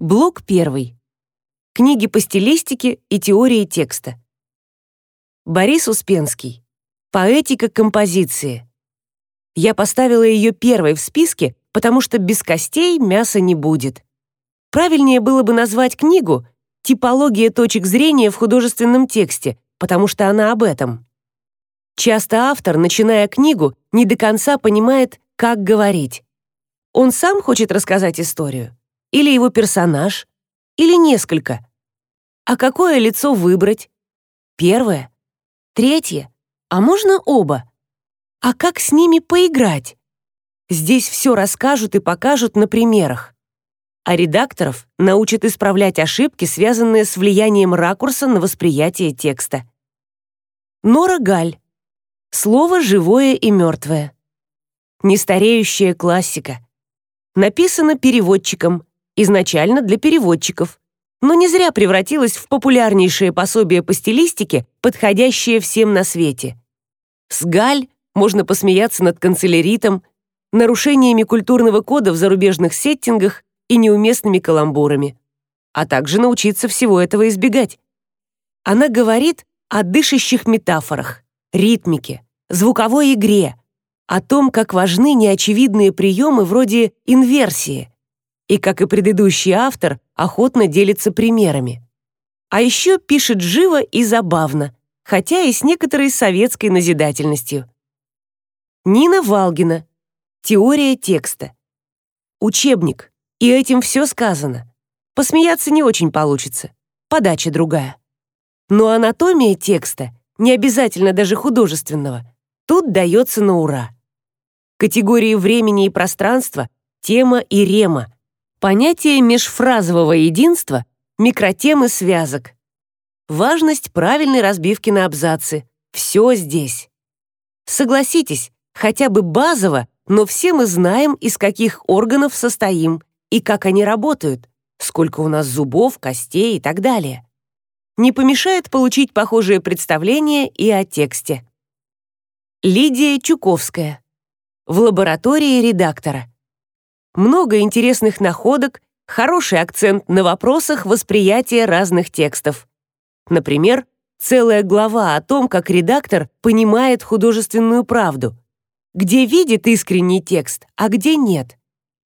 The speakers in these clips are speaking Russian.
Блок первый. Книги по стилистике и теории текста. Борис Успенский. Поэтика композиции. Я поставила ее первой в списке, потому что без костей мяса не будет. Правильнее было бы назвать книгу «Типология точек зрения в художественном тексте», потому что она об этом. Часто автор, начиная книгу, не до конца понимает, как говорить. Он сам хочет рассказать историю? Или его персонаж? Или несколько? А какое лицо выбрать? Первое? Третье? А можно оба? А как с ними поиграть? Здесь все расскажут и покажут на примерах. А редакторов научат исправлять ошибки, связанные с влиянием ракурса на восприятие текста. Нора Галь. Слово живое и мертвое. Нестареющая классика. Написано переводчиком, изначально для переводчиков, но не зря превратилась в популярнейшее пособие по стилистике, подходящее всем на свете. С Галь можно посмеяться над канцеляритом, нарушениями культурного кода в зарубежных сеттингах и неуместными каламбурами, а также научиться всего этого избегать. Она говорит о дышащих метафорах, ритмике, звуковой игре, о том, как важны неочевидные приемы вроде инверсии, и, как и предыдущий автор, охотно делится примерами. А еще пишет живо и забавно, хотя и с некоторой советской назидательностью. Нина Валгина. Теория текста. Учебник. И этим все сказано. Посмеяться не очень получится. Подача другая. Но анатомия текста, не обязательно даже художественного, тут дается на ура. Категории времени и пространства, тема и рема, Понятие межфразового единства, микротемы связок. Важность правильной разбивки на абзацы. Все здесь. Согласитесь, хотя бы базово, но все мы знаем, из каких органов состоим и как они работают, сколько у нас зубов, костей и так далее. Не помешает получить похожее представление и о тексте. Лидия Чуковская. В лаборатории редактора много интересных находок, хороший акцент на вопросах восприятия разных текстов. Например, целая глава о том, как редактор понимает художественную правду, где видит искренний текст, а где нет.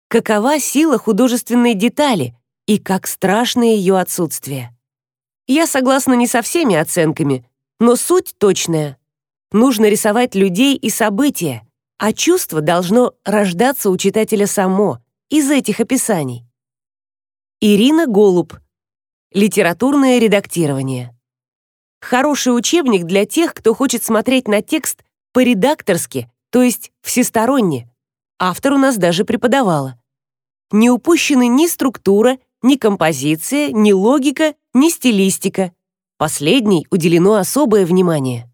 Какова сила художественной детали и как страшно ее отсутствие. Я согласна не со всеми оценками, но суть точная. Нужно рисовать людей и события, а чувство должно рождаться у читателя само, из этих описаний. Ирина Голуб. Литературное редактирование. Хороший учебник для тех, кто хочет смотреть на текст по-редакторски, то есть всесторонне. Автор у нас даже преподавала. Не упущены ни структура, ни композиция, ни логика, ни стилистика. Последней уделено особое внимание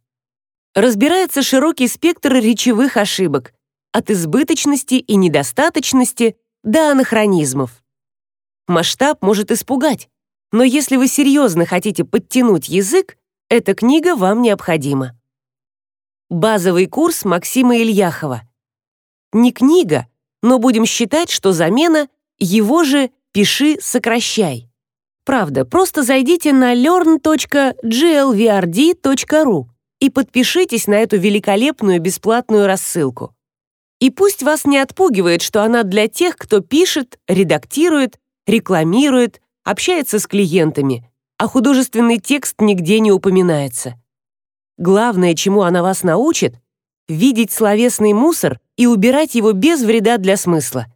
разбирается широкий спектр речевых ошибок, от избыточности и недостаточности до анахронизмов. Масштаб может испугать, но если вы серьезно хотите подтянуть язык, эта книга вам необходима. Базовый курс Максима Ильяхова. Не книга, но будем считать, что замена его же «Пиши, сокращай». Правда, просто зайдите на learn.glvrd.ru и подпишитесь на эту великолепную бесплатную рассылку. И пусть вас не отпугивает, что она для тех, кто пишет, редактирует, рекламирует, общается с клиентами, а художественный текст нигде не упоминается. Главное, чему она вас научит, видеть словесный мусор и убирать его без вреда для смысла.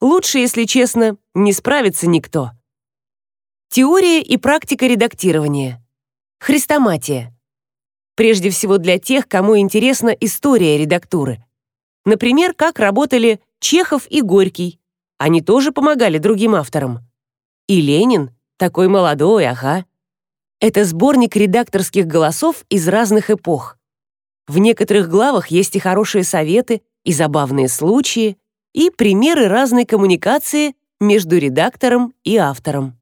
Лучше, если честно, не справится никто. Теория и практика редактирования. Хрестоматия. Прежде всего для тех, кому интересна история редактуры. Например, как работали Чехов и Горький. Они тоже помогали другим авторам. И Ленин, такой молодой, ага. Это сборник редакторских голосов из разных эпох. В некоторых главах есть и хорошие советы, и забавные случаи, и примеры разной коммуникации между редактором и автором.